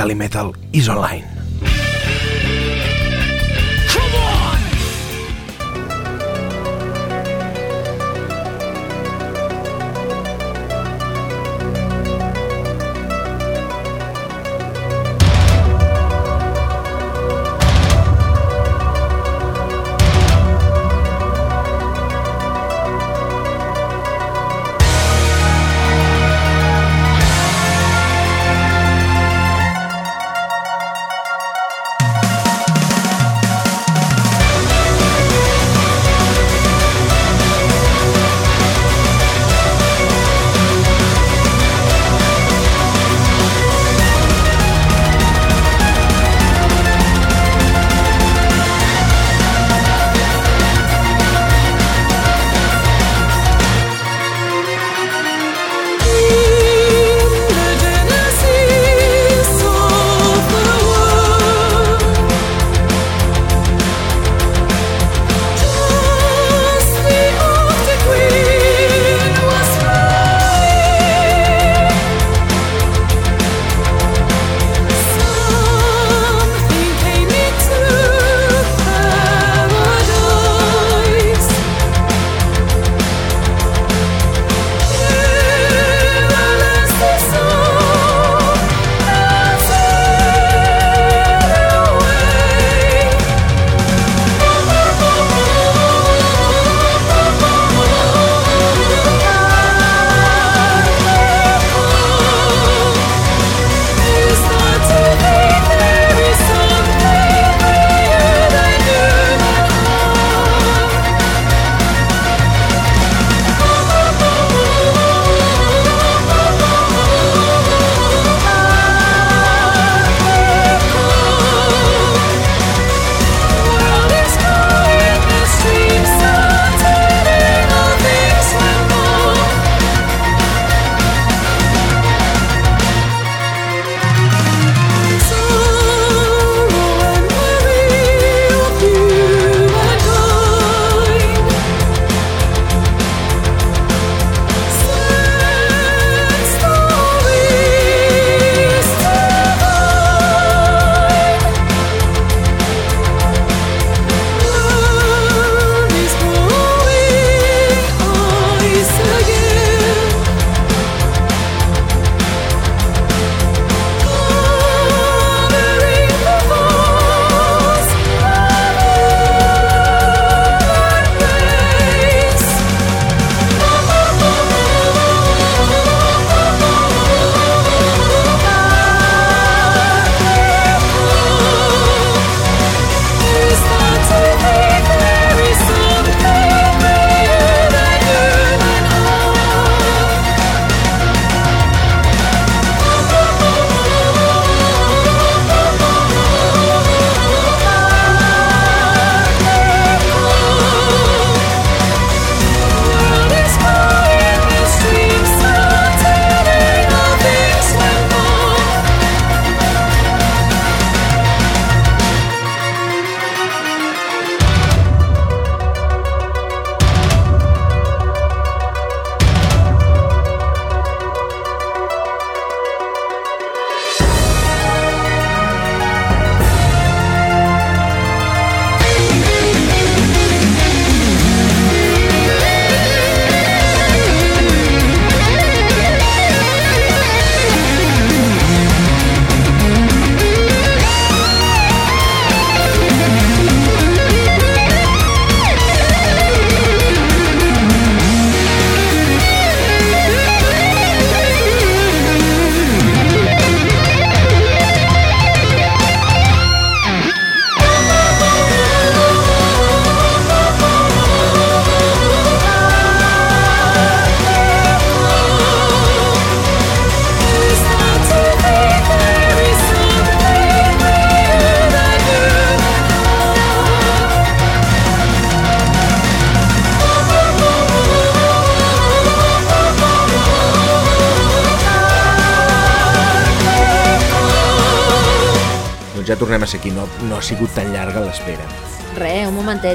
Calimetal is online.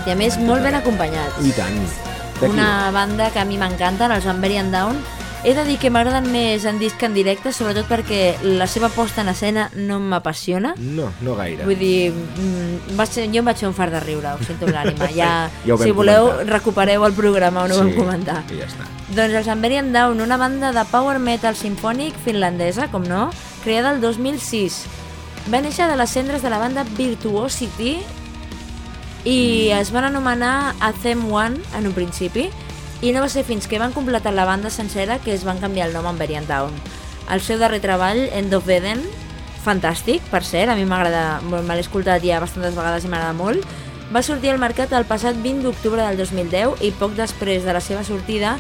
I a més molt ben acompanyats. I tant. Una banda que a mi m'encanten, els Van Bury and Down, He de dir que m'agraden més en disc que en directe, sobretot perquè la seva posta en escena no m'apassiona. No, no gaire. Vull dir, mm, va ser, jo em vaig fer un fart de riure, ho sento l'ànima. Ja, Ja si voleu, comentar. recupereu el programa on ho vam comentar. I ja està. Doncs els Amberian Down, una banda de power metal sinfònic finlandesa, com no, creada el 2006. Va néixer de les cendres de la banda Virtuosity i es van anomenar Athem One en un principi i no va ser fins que van completar la banda sencera que es van canviar el nom a Amberian Down. El seu darrer treball, End of Eden, fantàstic, per cert, a mi m'agrada, me l'he escoltat ja bastantes vegades i m'agrada molt, va sortir al mercat el passat 20 d'octubre del 2010 i poc després de la seva sortida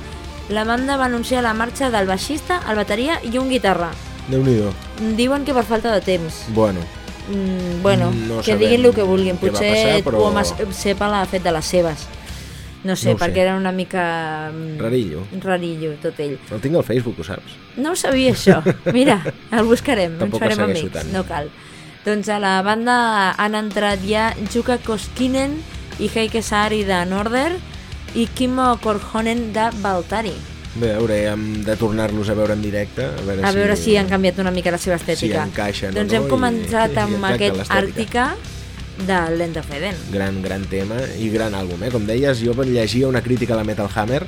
la banda va anunciar la marxa del baixista, el bateria i un guitarra. Déu-n'hi-do. Diuen que per falta de temps. Bueno, Mm, bueno, No que diguin el que vulguin. Potser passar, però- Tuomo Sepa l'ha fet de les seves. No sé, No ho sé. perquè era una mica... mm, Rarillo. Rarillo, tot ell. el tinc al Facebook, ho saps? No ho sabia, això. Mira, el buscarem, Tampoc ens farem amics. tant. No cal. Doncs a la banda han entrat ja Jukka Koskinen i Heike Saari de Norder i Kimmo Korhonen de Valtari. Bé, haurem de tornar-los a veure en directe. A veure, A veure si han canviat una mica la seva estètica. Si encaixen doncs no hem i- començat i amb exacte, aquest. Àrtica de Land of Eden. Gran, gran tema i gran àlbum, eh? Com deies, jo llegia una crítica a la Metal Hammer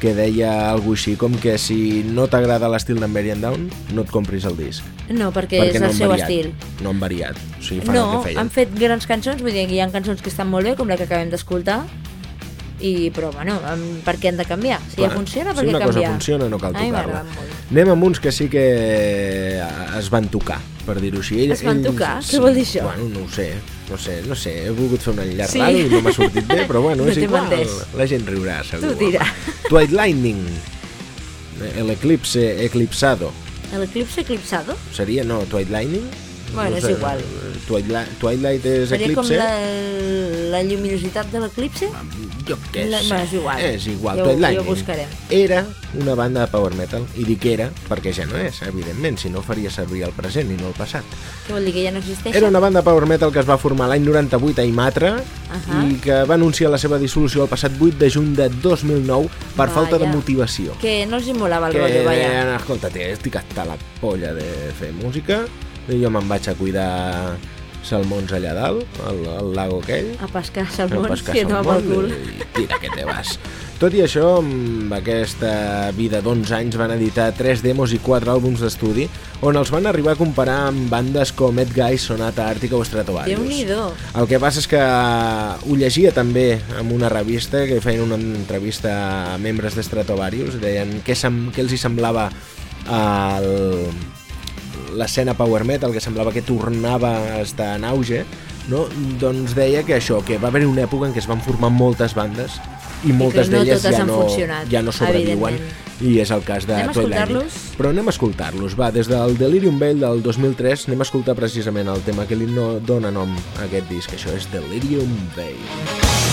que deia alguna així com que si no t'agrada l'estil d'en Varian Down, no et compris el disc. No, perquè, perquè és no el seu variat. estil. No han variat. O sigui, fan No, el que feien. han fet grans cançons, vull dir hi ha cançons que estan molt bé, com la que acabem d'escoltar, i, però bueno, per què han de canviar? Si ja Clar, funciona, per si què una canviar? cosa funciona, no cal tocar-la. Anem amb uns que sí que es van tocar, per dir-ho així. Ell- Es van ells- tocar? Què vol dir això? Bueno, no ho sé, no sé, no sé. He volgut fer un enllaç Sí? raro i no m'ha sortit bé, però bueno, No és igual. entès. La gent riurà, segur. Tu home. Twilight Lightning, el eclipse eclipsado. El eclipse eclipsado? Seria, no, Twilight Lightning? Bueno, no és igual. Twilight, Twilight és Seria com eclipse? la, la lluminositat de l'eclipse? Jo què sé. és igual. És igual. Ja ho- Twilight buscarem. Era una banda de power metal, i dic era perquè ja no és, evidentment, si no faria servir el present i no el passat. Què vol dir, que ja no existeix? Era una banda de power metal que es va formar l'any 98 a Imatra Ahà. i que va anunciar la seva dissolució el passat 8 de juny de 2009 per Vaja. falta de motivació. Que no els hi molava el que, rotllo, vaja. escolta, estic hasta la polla de fer música i jo me'n vaig a cuidar salmons allà dalt, al, al lago aquell, A pescar a salmons, pescar que no amb el cul. i tira que te vas. Tot i això, amb aquesta vida d'11 anys van editar 3 demos i 4 àlbums d'estudi on els van arribar a comparar amb bandes com Ed Guy, Sonata Àrtica o Stratovarius. Déu-n'hi-do. El que passa és que ho llegia també en una revista que feien una entrevista a membres de Stratovarius, deien què, què els hi semblava el, l'escena power metal, que semblava que tornava a estar en auge, no? doncs deia que això, que va haver una època en què es van formar moltes bandes i moltes no d'elles ja, no, ja no sobreviuen i és el cas de Anem Twilight Lightning. Però anem a escoltar-los, va, des del Delirium Bell del 2003 anem a escoltar precisament el tema que li no dona nom a aquest disc, això és Delirium Bell. Voice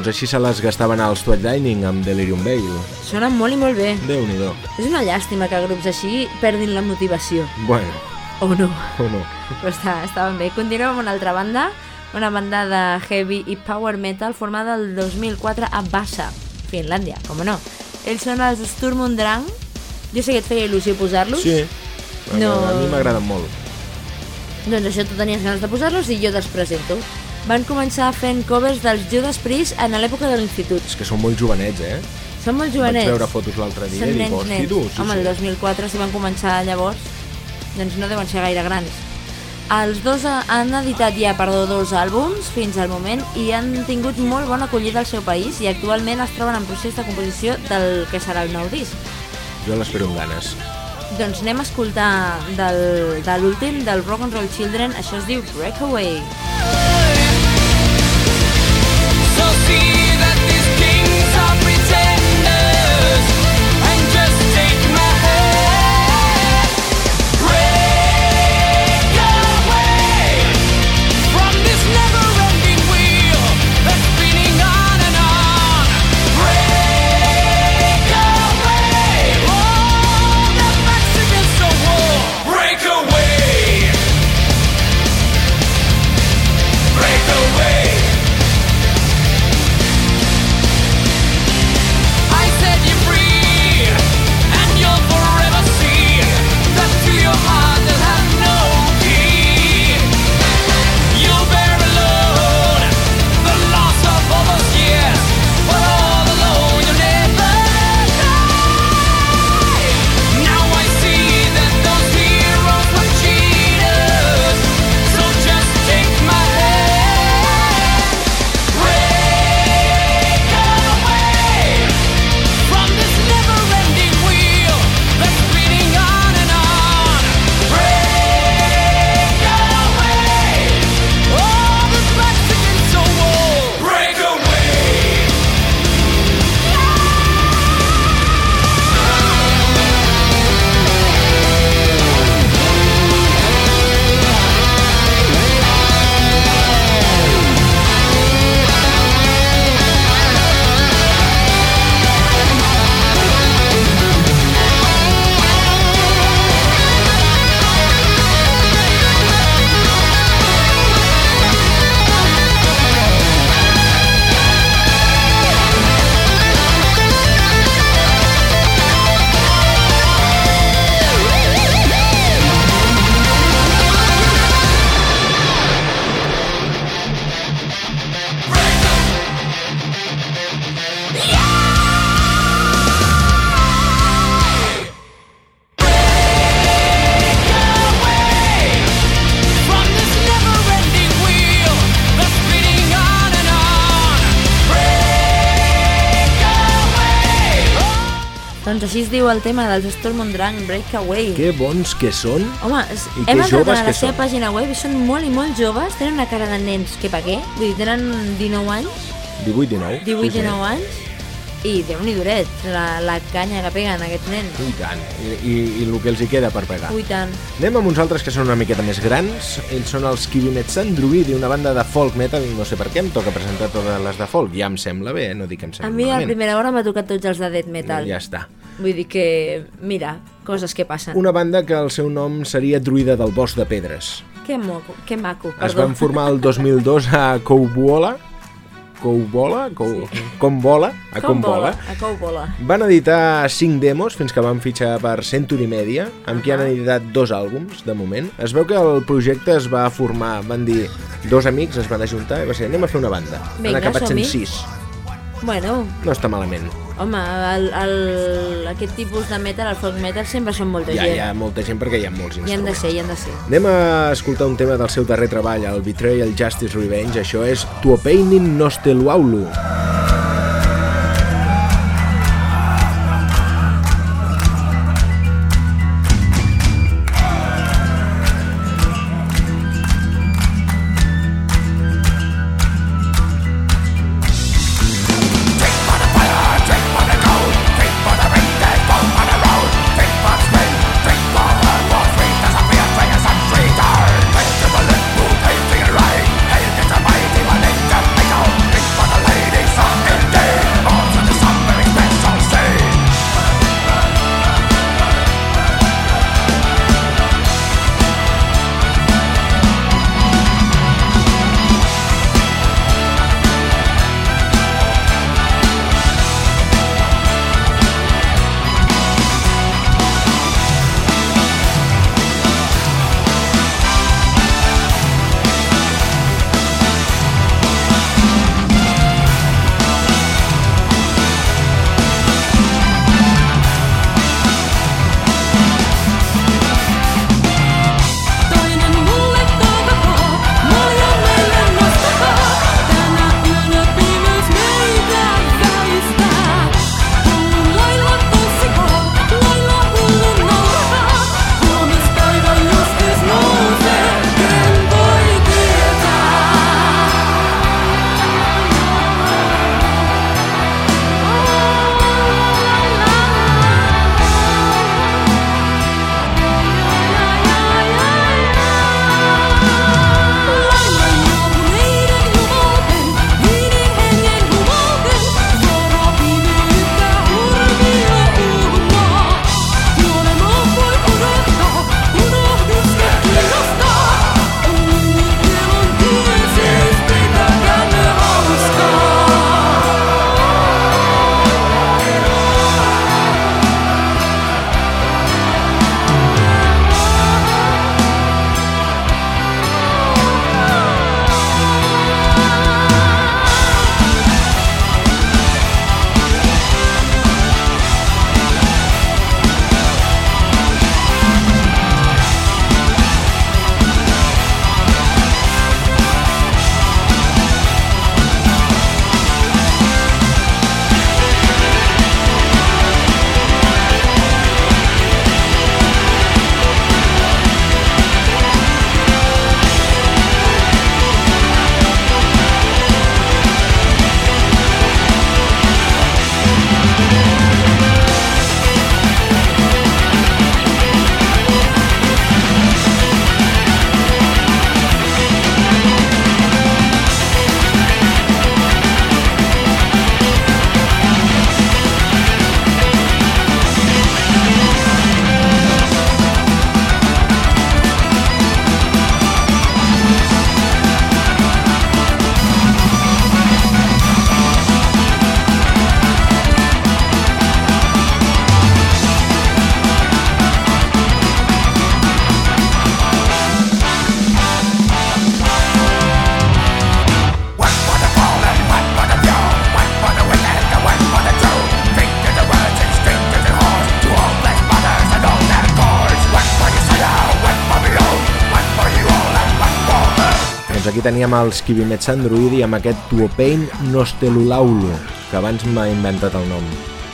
doncs així se les gastaven als Twilight Dining amb Delirium Veil. Sonen molt i molt bé. déu nhi És una llàstima que grups així perdin la motivació. Bueno, O no. o no. Però està, estaven bé. Continuem amb una altra banda, una banda de heavy i power metal formada el 2004 a Vasa, Finlàndia, com no. Ells són els Sturm und Drang. Jo sé que et feia il·lusió posar-los. Sí, No. a mi m'agraden molt. Doncs això, tu tenies ganes de posar-los i jo te'ls presento. Van començar fent covers dels Judas Priest en l'època de l'institut. És que són molt jovenets, eh? Són molt Vaig jovenets. veure fotos l'altre dia Són i dic, hosti, tu, sí, Home, el sí. 2004, si van començar llavors, doncs no deuen ser gaire grans. Els dos ha- han editat ja, perdó, dos àlbums fins al moment i han tingut molt bona acollida al seu país i actualment es troben en procés de composició del que serà el nou disc. Jo l'espero amb ganes. Doncs anem a escoltar del, de l'últim, del Rock and Roll Children, això es diu Breakaway. So see així es diu el tema dels Storm Breakaway. Que bons que són. Home, I hem que entrat a la seva són. pàgina web i són molt i molt joves, tenen una cara de nens que pa què? Vull dir, tenen 19 anys, 18, 19. 18, sí, sí. 19 anys, i déu nhi duret, la, la canya que peguen aquests nens. I tant. I, i, I el que els hi queda per pegar. Ui, tant. Anem amb uns altres que són una miqueta més grans. Ells són els Kibimetsan Druidi, una banda de folk metal. No sé per què em toca presentar totes les de folk. Ja em sembla bé, eh? no dic que em A sembla mi a malament. primera hora m'ha tocat tots els de death metal. Ja està. Vull dir que, mira, coses que passen. Una banda que el seu nom seria Druida del Bosc de Pedres. Que, moco, que maco, Es perdó. van formar el 2002 a Coubola, Coubola, Cou... Combola, a Combola. A Coubola. Van editar 5 demos fins que van fitxar per Century Media, amb qui han editat dos àlbums, de moment. Es veu que el projecte es va formar, van dir, dos amics es van ajuntar i va ser, anem a fer una banda. Vinga, han acabat sent som-hi. 6. Bueno, No està malament. home, el, el, aquest tipus de metal, el folk metal, sempre són molta ha, gent. hi ha molta gent perquè hi ha molts Hi han de instruments. ser, hi han de ser. Anem a escoltar un tema del seu darrer treball, el Betrayal Justice Revenge. Això és Tuopeinin Nosteluaulu. Drink for teníem els Kibimets Androidi amb aquest Tuopain Nostelulaulu, que abans m'ha inventat el nom.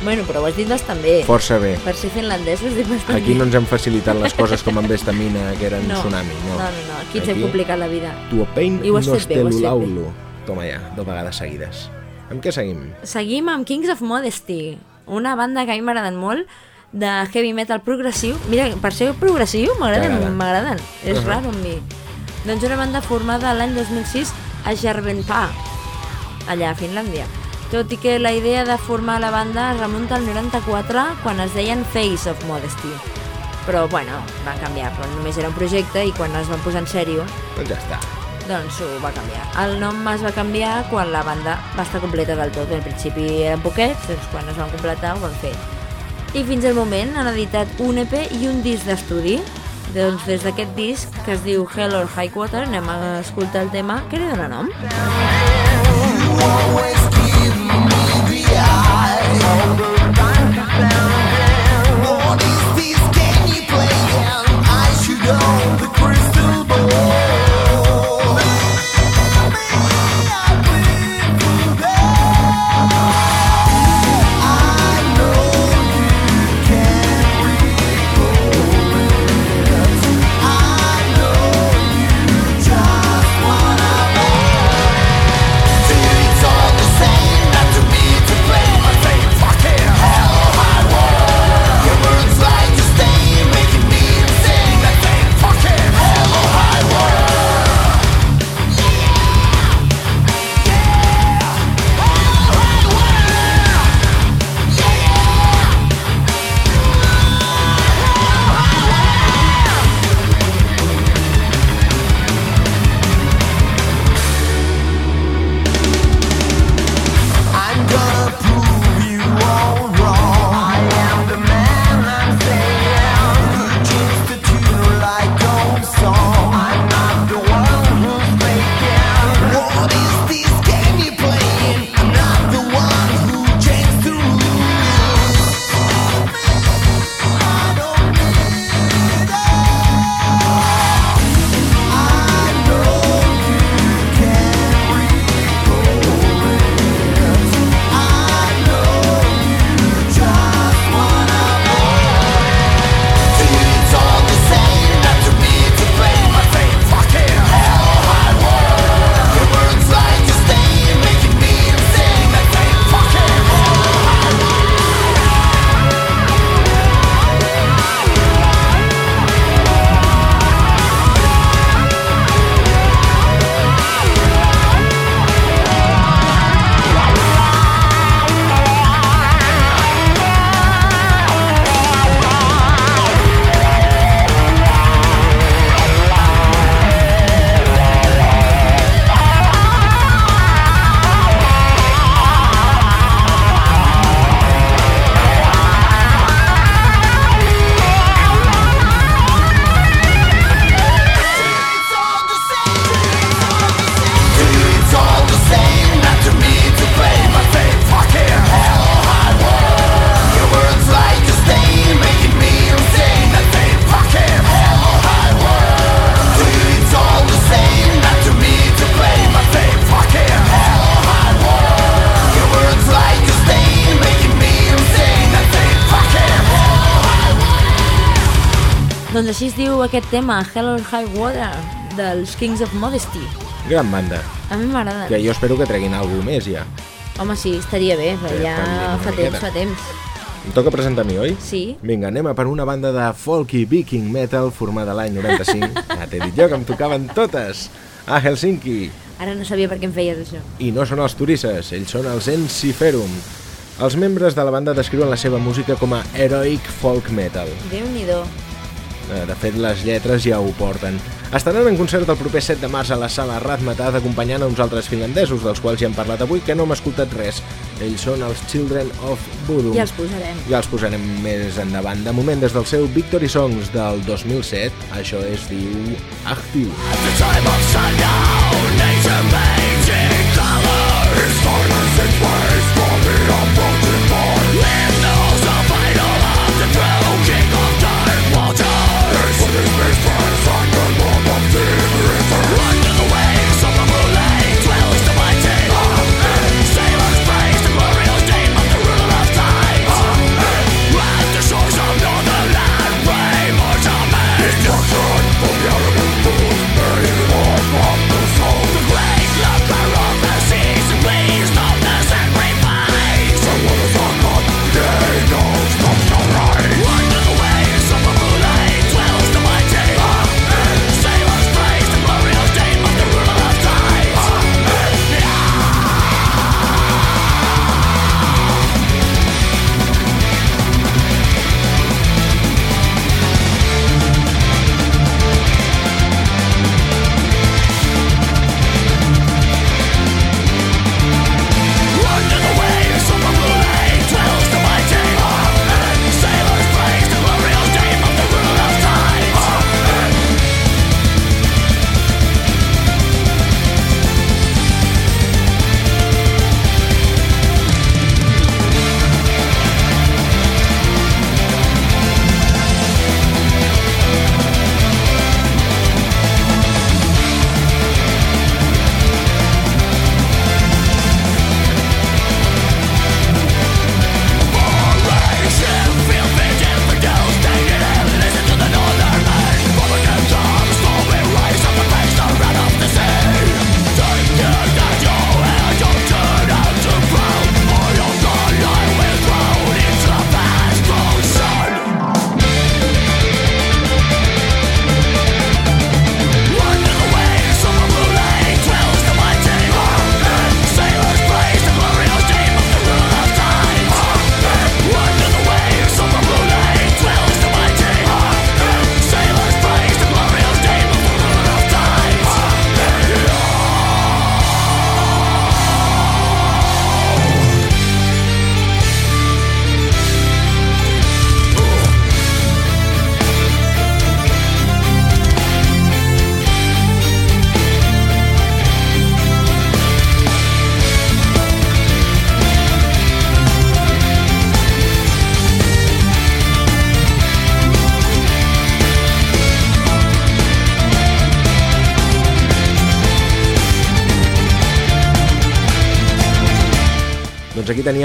Bueno, però ho has dit bastant bé. Força bé. Per ser finlandès ho has dit bastant Aquí bé. no ens han facilitat les coses com amb Estamina, que eren no. tsunami. No, no, no, no. Aquí ens hem complicat la vida. Tuopain I. Nostelulaulu. Toma ja, dues vegades seguides. Amb què seguim? Seguim amb Kings of Modesty, una banda que a mi m'agraden molt, de heavy metal progressiu. Mira, per ser progressiu m'agraden, m'agraden. És Uh -huh. raro amb mi. Doncs una banda formada l'any 2006 a Järvenpää, allà a Finlàndia. Tot i que la idea de formar la banda es remunta al 94, quan es deien Face of Modesty. Però, bueno, van canviar, però només era un projecte i quan es van posar en sèrio, Doncs ja està. doncs ho va canviar. El nom es va canviar quan la banda va estar completa del tot. Al principi eren poquets, doncs quan es van completar ho van fer. I fins al moment han editat un EP i un disc d'estudi. Doncs des d'aquest disc, que es diu Hell or High Water, anem a escoltar el tema que li dona nom. What is this game you playing? I should own the crystal aquest tema, Hell or High Water, dels Kings of Modesty. Gran banda. A mi m'agrada. Que jo espero que treguin alguna més ja. Home, sí, estaria bé, però Sí, ja fa miqueta. temps, fa temps. Em toca presentar a mi, oi? Sí. Vinga, anem a per una banda de folky viking metal formada l'any 95. Ja t'he dit jo que em tocaven totes. A Helsinki. Ara no sabia per què em feies això. I no són els turisses, ells són els Enciferum. Els membres de la banda descriuen la seva música com a heroic folk metal. Déu-n'hi-do. Eh, De fet, les lletres ja ho porten. Estaran en concert el proper 7 de març a la sala Razmataz acompanyant a uns altres finlandesos, dels quals ja hem parlat avui, que no hem escoltat res. Ells són els Children of Voodoo. Ja els posarem. Ja els posarem més endavant. De moment, des del seu Victory Songs del 2007, això es diu Actiu. Running away, so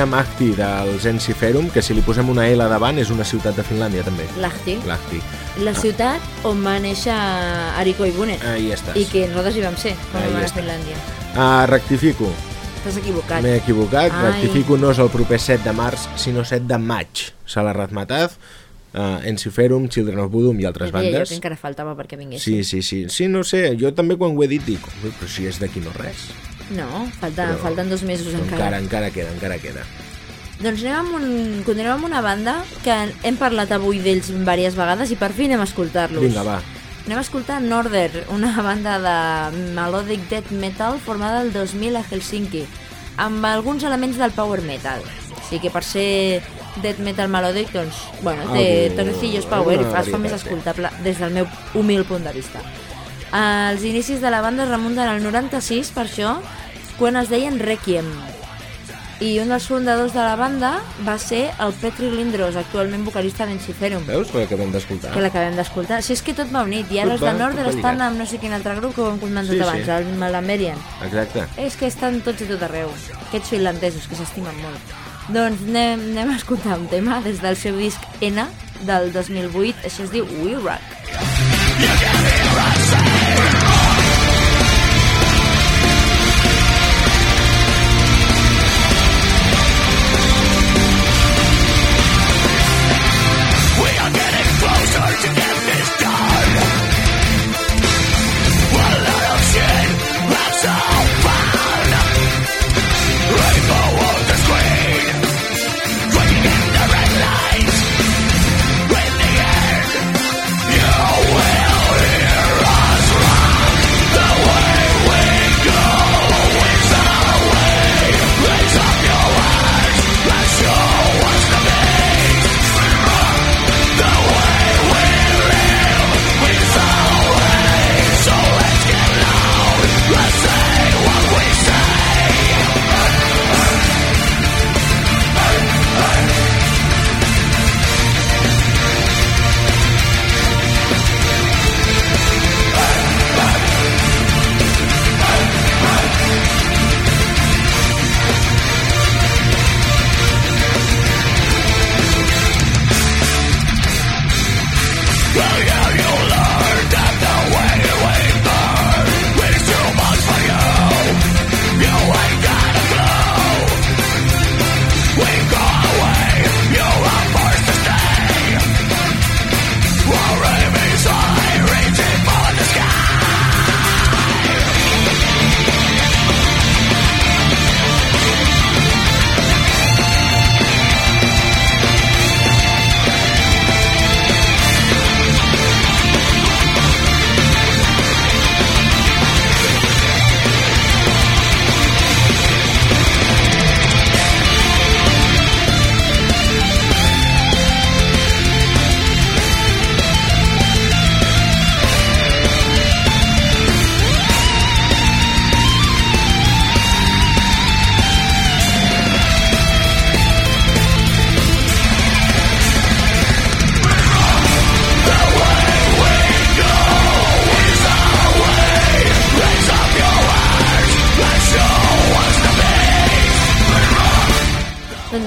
Doncs aquí teníem Ahti dels Ensiferum, que si li posem una L davant és una ciutat de Finlàndia també. Lahti, Lahti. la ciutat on va néixer Ariko Ibunen. Ahí estàs. I que nosaltres hi vam ser, quan vam anar a. Finlàndia. Ah, rectifico, T'has equivocat. m'he equivocat. Ai. Rectifico, no és el proper 7 de març, sinó 7 de maig. Se la Razmataz, uh, Ensiferum, Children of Bodom i altres deia jo bandes. que encara faltava perquè vingués. Sí, sí, sí. Sí, no sé, jo també quan ho he dit dic, "Ui, però si és d'aquí no res. No, falta, Però- falten dos mesos encara. encara, encara queda, encara queda. Doncs anem amb un, continuem amb una banda que hem parlat avui d'ells diverses vegades i per fi anem a escoltar-los. Vinga, va. Anem a escoltar Norther, una banda de melodic death metal formada el 2000 a Helsinki, amb alguns elements del power metal. Sigui que per ser death metal melodic, doncs, bueno, té Algú- tonecillos power i es fa més té. escoltable des del meu humil punt de vista. Els inicis de la banda es remunten al 96, per això, quan es deien Requiem. I un dels fundadors de la banda va ser el Petri Lindros, actualment vocalista d'Enciferum Veus que acabem d'escoltar? que l'acabem d'escoltar. Si és que tot va unit, i ara Tot els de va- Norder estan amb no sé quin altre grup que ho hem comentat Sí, abans, sí. el Malamerian. Exacte. És que estan tots i tot arreu, aquests finlandesos que s'estimen molt. Doncs anem, anem a escoltar un tema des del seu disc N del 2008, això es diu We Rock. Doncs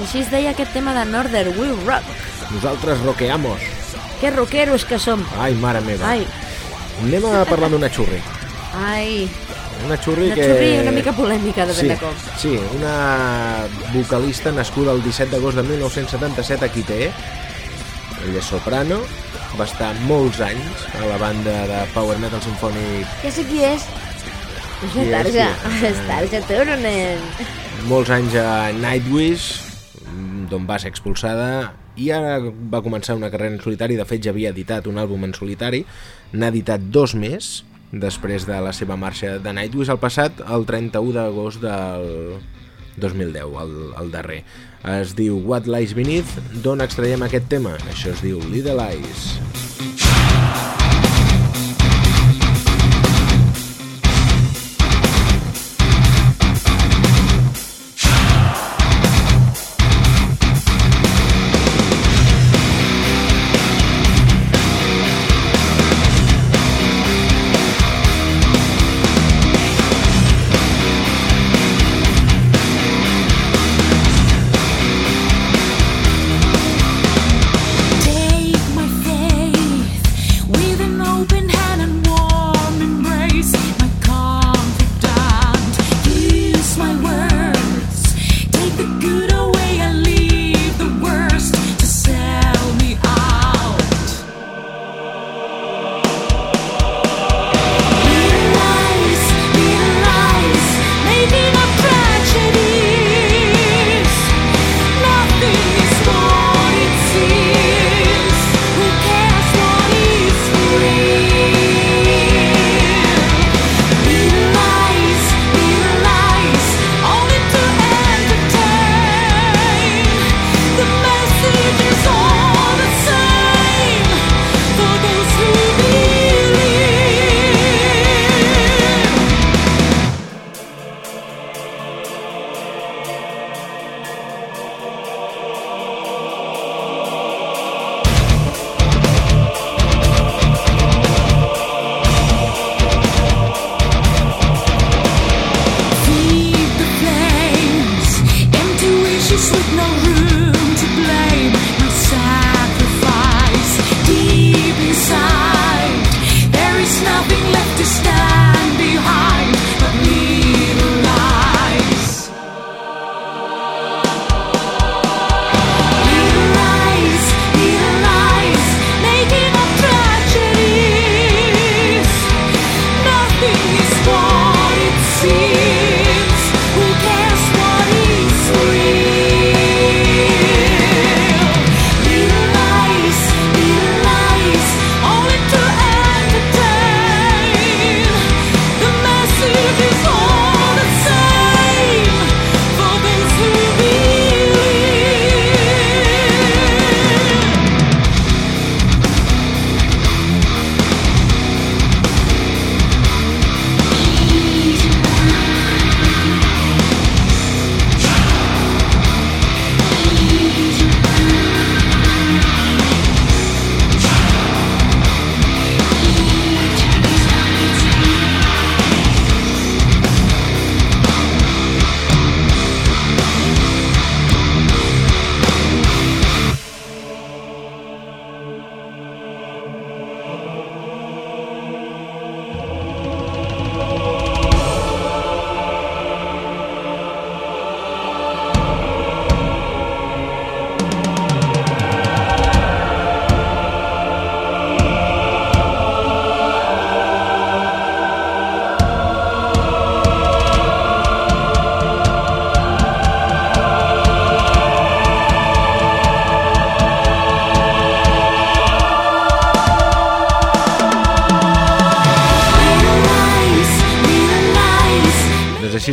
així es deia aquest tema de Norder, We Rock. Nosaltres roqueamos. Que rockeros que som. Ai, mare meva. Ai, Anem a parlar d'una xurri. ai, Una xurri una que... xurri una mica polèmica de ben Sí, de cop. sí, una vocalista nascuda el 17 d'agost de 1977 a Quité. Ella és soprano, va estar molts anys a la banda de power metal sinfònic, Ja sé qui és. És Qui és, Tarja, és? Tarja Turunen. molts anys a Nightwish, d'on va ser expulsada, i ara va començar una carrera en solitari, de fet ja havia editat un àlbum en solitari, n'ha editat dos més, després de la seva marxa de Nightwish el passat, el 31 d'agost del 2010, el, el darrer. Es diu What Lies Beneath, d'on extraiem aquest tema? Això es diu Little Lies. Little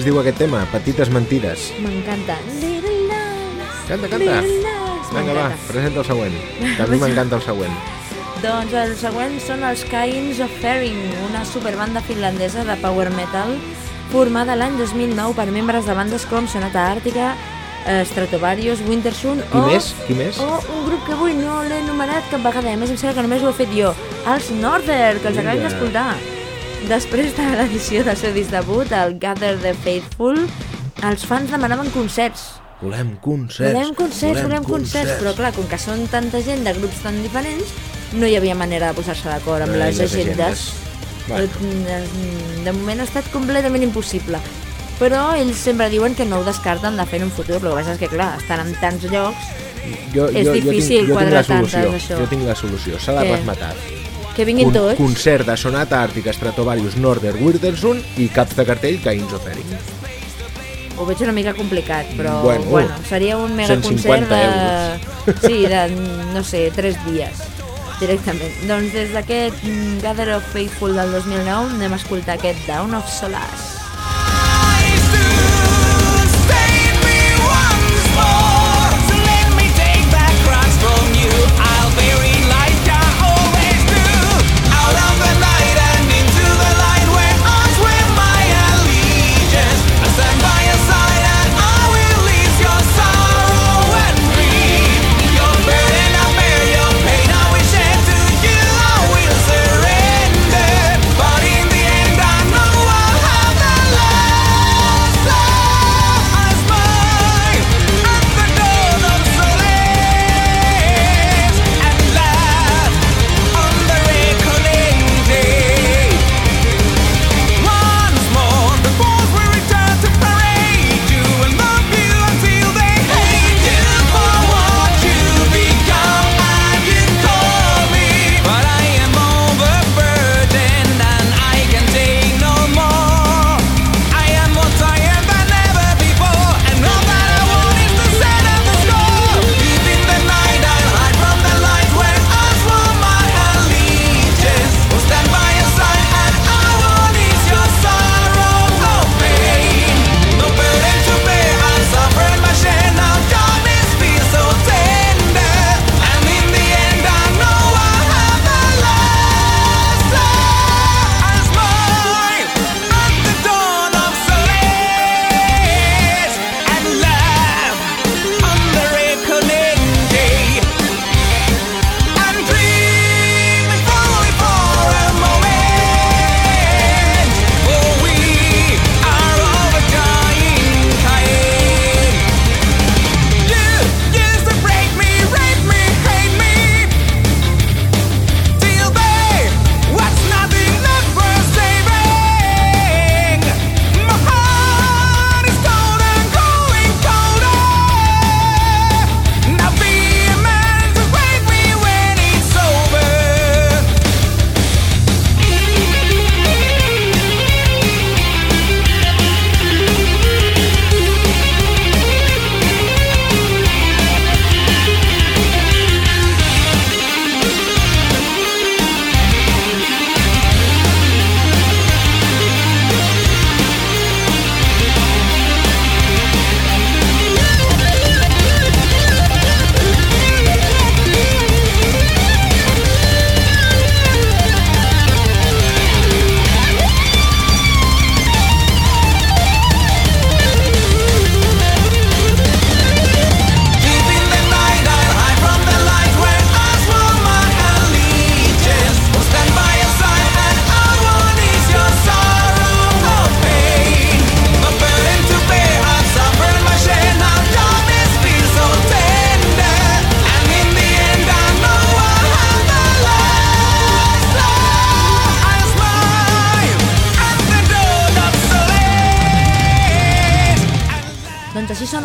es diu aquest tema, Petites mentides. M'encanta. Canta, canta. Vinga, va, presenta el següent. Que a mi m'encanta el següent. Doncs els següents són els Kains of Fairing, una superbanda finlandesa de power metal formada l'any 2009 per membres de bandes com Sonata Àrtica, eh, Stratovarius, Wintersun Qui o... més? Qui més? O un grup que avui no l'he enumerat cap vegada, a més em sembla que només ho he fet jo, els Norther, que els acabem d'escoltar. Després de l'edició del seu disc debut, el Gather the Faithful, els fans demanaven concerts. Volem concerts. Volem concerts, volem concerts, però clar, com que són tanta gent de grups tan diferents, no hi havia manera de posar-se d'acord amb No, les agendes. Bueno. Mm, De moment ha estat completament impossible. Però ells sempre diuen que no ho descarten de fer en un futur, el que passa és que clar, estan en tants llocs Jo, És jo, difícil jo tinc, jo tinc quadrar solució. tantes, això. Jo tinc la solució. S'ha de Què? Que vinguin Un tots. concert de Sonata Àrtica, Stratovarius, Northern, Wilderson i caps de cartell Caïns of Fairing. Ho veig una mica complicat, però Bueno, bueno, bueno seria un mega 150 concert de... Sí, de, no sé, 3 dies directament. Doncs des d'aquest mm, Gather of Faithful del 2009 anem a escoltar aquest Down of Solace.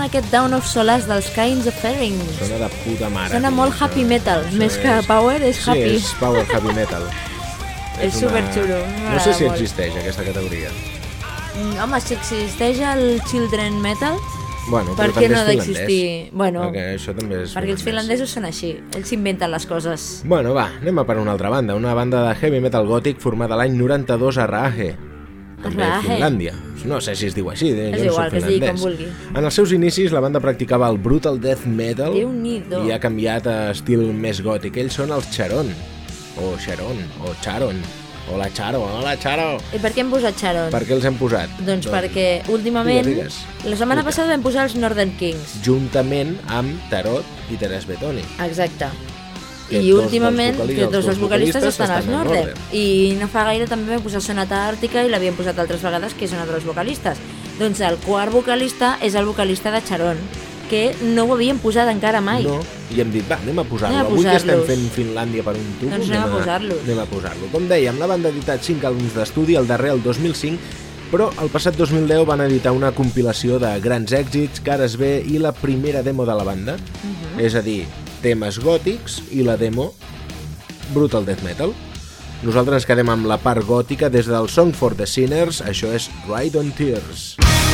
Aquest Down of Solace dels Kinds of Fairing. Sona de puta mare. Sona molt això. happy metal, Això més que power és sí, happy. és power heavy metal. És superxulo, No sé si molt. existeix aquesta categoria. Mm, Home, si existeix el Children Metal, Bueno, per què no ha és d'existir? Bueno, Perquè això també és perquè els finlandesos són així, ells s'inventen les coses. Bueno, va, anem a per una altra banda. Una banda de heavy metal gòtic formada l'any 92 a Raahe. també a Rahe. Finlàndia. No sé si es diu així, eh? És jo no igual, que es digui com vulgui. En els seus inicis la banda practicava el brutal death metal i ha canviat a estil més gòtic. Ells són els Charon, o Charon, o Charon. Hola Charo, hola Charo. I per què hem posat Sharon? Per què els hem posat? Doncs perquè últimament, Digues, digues. la setmana passada vam posar els Northern Kings. Juntament amb Tarot i Teres Betoni. Exacte. I últimament, que els dos dos dels vocalistes estan als. Northern. I no fa gaire també vam posar Sonata Àrtica i l'havíem posat altres vegades, que és un dels vocalistes. Doncs el quart vocalista és el vocalista de Charon, que no ho havíem posat encara mai. No, i hem dit, va, anem a posar-lo. Anem Avui que estem fent Finlàndia per un tubo, Doncs anem a posar-los. Anem a posar-lo. Com dèiem, la banda ha editat 5 àlbums d'estudi, el darrer el 2005, però el passat 2010 van editar una compilació de grans èxits, cares B i la primera demo de la banda, Mhm. és a dir, temes gòtics i la demo Brutal Death Metal. Nosaltres quedem amb la part gòtica des del Song for the Sinners, això és Ride on Tears. I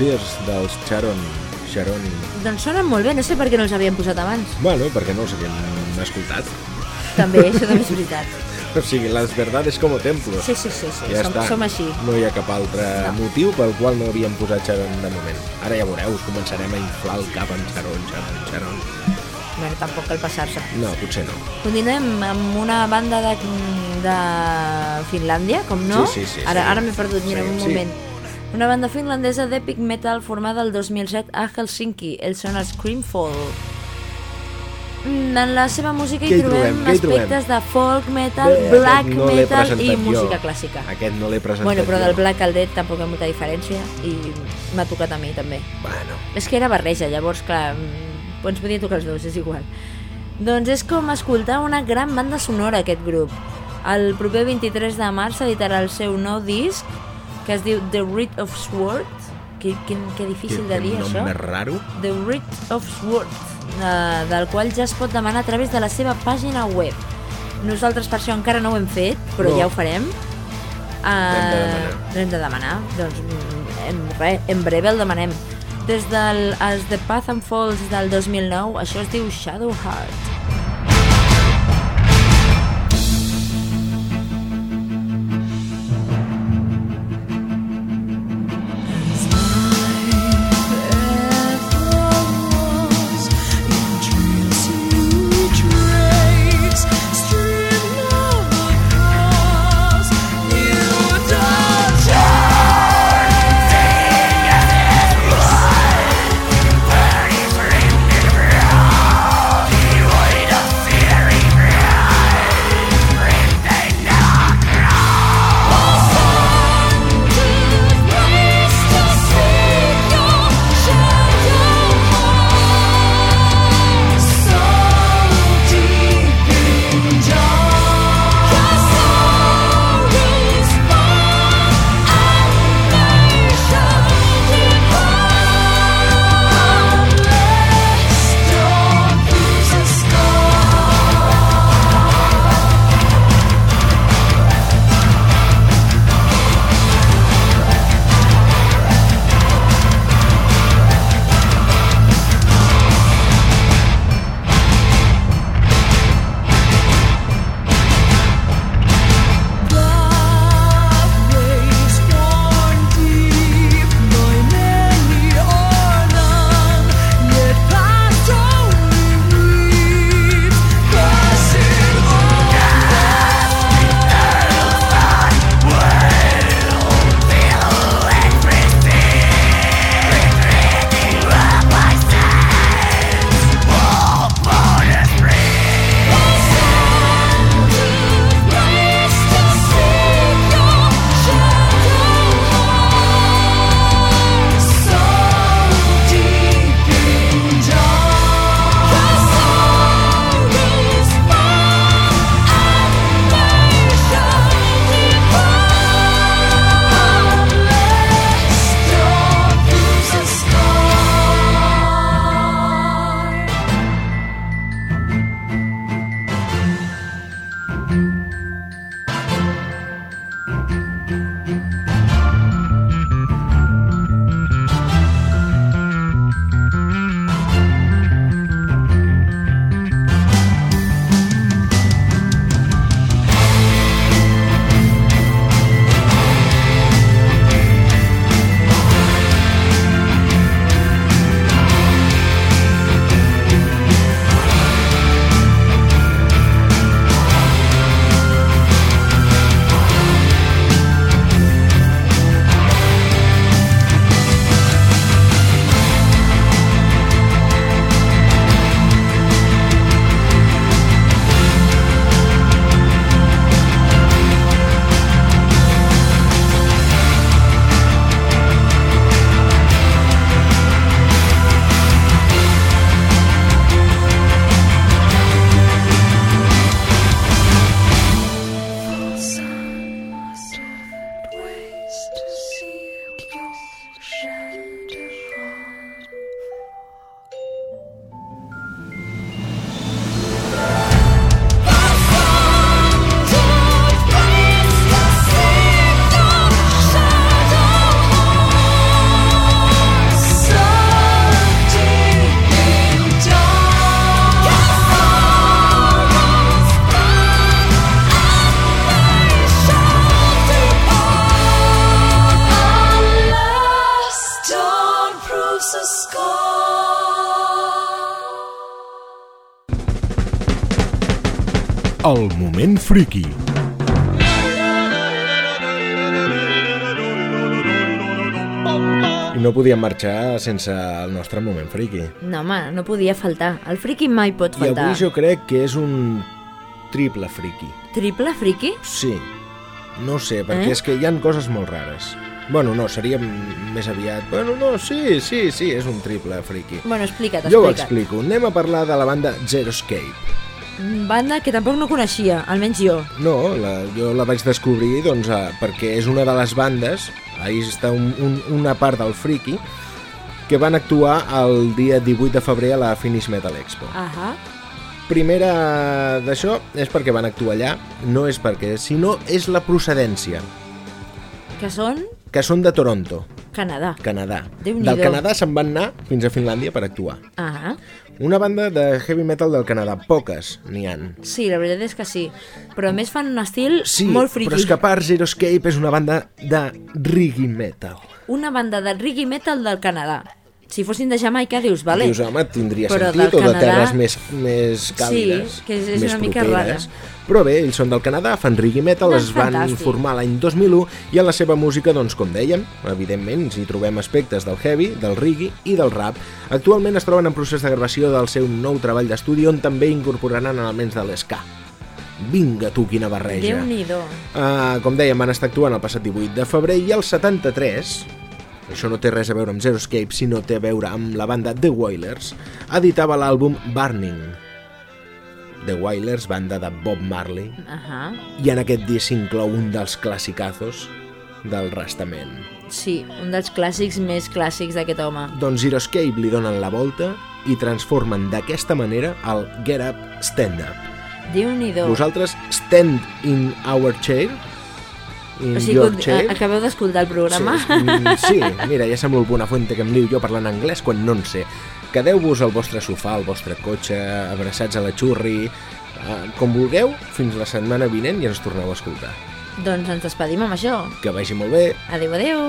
Tears dels Sharon. Sharon... Doncs sonen molt bé, no sé per què no els havíem posat abans. Bueno, perquè no els havíem escoltat. També, això també és veritat. O sigui, les verdades com templos. Sí, sí, sí, sí. ja som, està. som així. No hi ha cap altre No. motiu pel qual no havíem posat Sharon de moment. Ara ja veureu, us començarem a inflar el cap amb Sharon, Sharon, Sharon. Bueno, tampoc cal passar-se. No, potser no. Continuem amb una banda de, de Finlàndia, com no? Sí, sí, sí, ara sí. ara m'he perdut, mira, Sí, un sí. Una banda finlandesa d'epic metal formada el 2007 a Helsinki. Ells són els Screamfall. Mm, En la seva música hi hi trobem hi trobem? aspectes de folk metal, Bé, black no metal i presentat jo. música clàssica. Aquest no l'he presentat Bueno, però del black al dead tampoc hi ha molta diferència i m'ha tocat a mi també. Bueno, És que era barreja, llavors, clar, mm, ens podia tocar els dos, és igual. Doncs és com escoltar una gran banda sonora, aquest grup. El proper 23 de març s'editarà el seu nou disc, que es diu The Rite of Sword. Que, que, que difícil de dir, això. més raro. The Rite of Sword, eh, del qual ja es pot demanar a través de la seva pàgina web. Nosaltres per això encara no ho hem fet, però No. ja ho farem. De Uh, demanar. L'hem de demanar. Doncs en, re, en breve el demanem. Des del els The Path and Falls del 2009, això es diu Shadow Heart. Friki. I no podíem marxar sense el nostre moment friki. No, home, no podia faltar. El friki mai pot I faltar. avui jo crec que és un triple friki. Triple friki? Sí. No sé, perquè Eh? és que hi han coses molt rares. Bueno, no, seria més aviat... Bueno, no, sí, sí, sí, és un triple friki. Bueno, explica't, Jo ho explica't. explico. Anem a parlar de la banda Zero Escape. Banda que tampoc no coneixia, almenys jo. No, la, jo la vaig descobrir doncs, eh, perquè és una de les bandes, ahí està un, un, una part del friki, que van actuar el dia 18 de febrer a la Finish Metal Expo. Ahà. Primera d'això és perquè van actuar allà, no és perquè, sinó és la procedència, Que són que són de Toronto, Canadà. Canadà. Del Canadà se'n van anar fins a Finlàndia per actuar. Ahà. Una banda de heavy metal del Canadà, poques n'hi han. Sí, la veritat és que sí. Però a més fan un estil Sí, molt friqui. però és que a part Zero Escape és una banda de reggae metal. Una banda de reggae metal del Canadà. Si fossin de Jamaica, dius, vale. Dius, home, tindria Però sentit, o de Canadà- terres més, més càlides, Sí, que és- és més una mica properes. Però bé, ells són del Canadà, fan reggae metal, No, es van fantàstic. formar l'any 2001 i en la seva música, doncs, com dèiem, evidentment ens hi trobem aspectes del heavy, del reggae i del rap. Actualment es troben en procés de gravació del seu nou treball d'estudi on també incorporaran elements de l'esca. Vinga tu, quina barreja! Déu-n'hi-do. Uh, com dèiem, van estar actuant el passat 18 de febrer i el 73, això no té res a veure amb Zero Escape, sinó té a veure amb la banda The Wailers, editava l'àlbum Burning. The Wailers, banda de Bob Marley, Ahà. i en aquest disc s'inclou un dels classicazos del rastament. Sí, un dels clàssics més clàssics d'aquest home. Doncs Zero Escape li donen la volta i transformen d'aquesta manera el Get Up, Stand Up. Déu-n'hi-do. Vosaltres stand in our chair? In O sigui, your chair? a- acabeu d'escoltar el programa? Sí, sí, mira, ja sembla el Buenafuente que em liu jo parlant anglès quan no en sé. Quedeu-vos al vostre sofà, al vostre cotxe, abraçats a la xurri, eh, com vulgueu, fins la setmana vinent i ens torneu a escoltar. doncs ens despedim amb això. Que vagi molt bé. Adéu, adéu.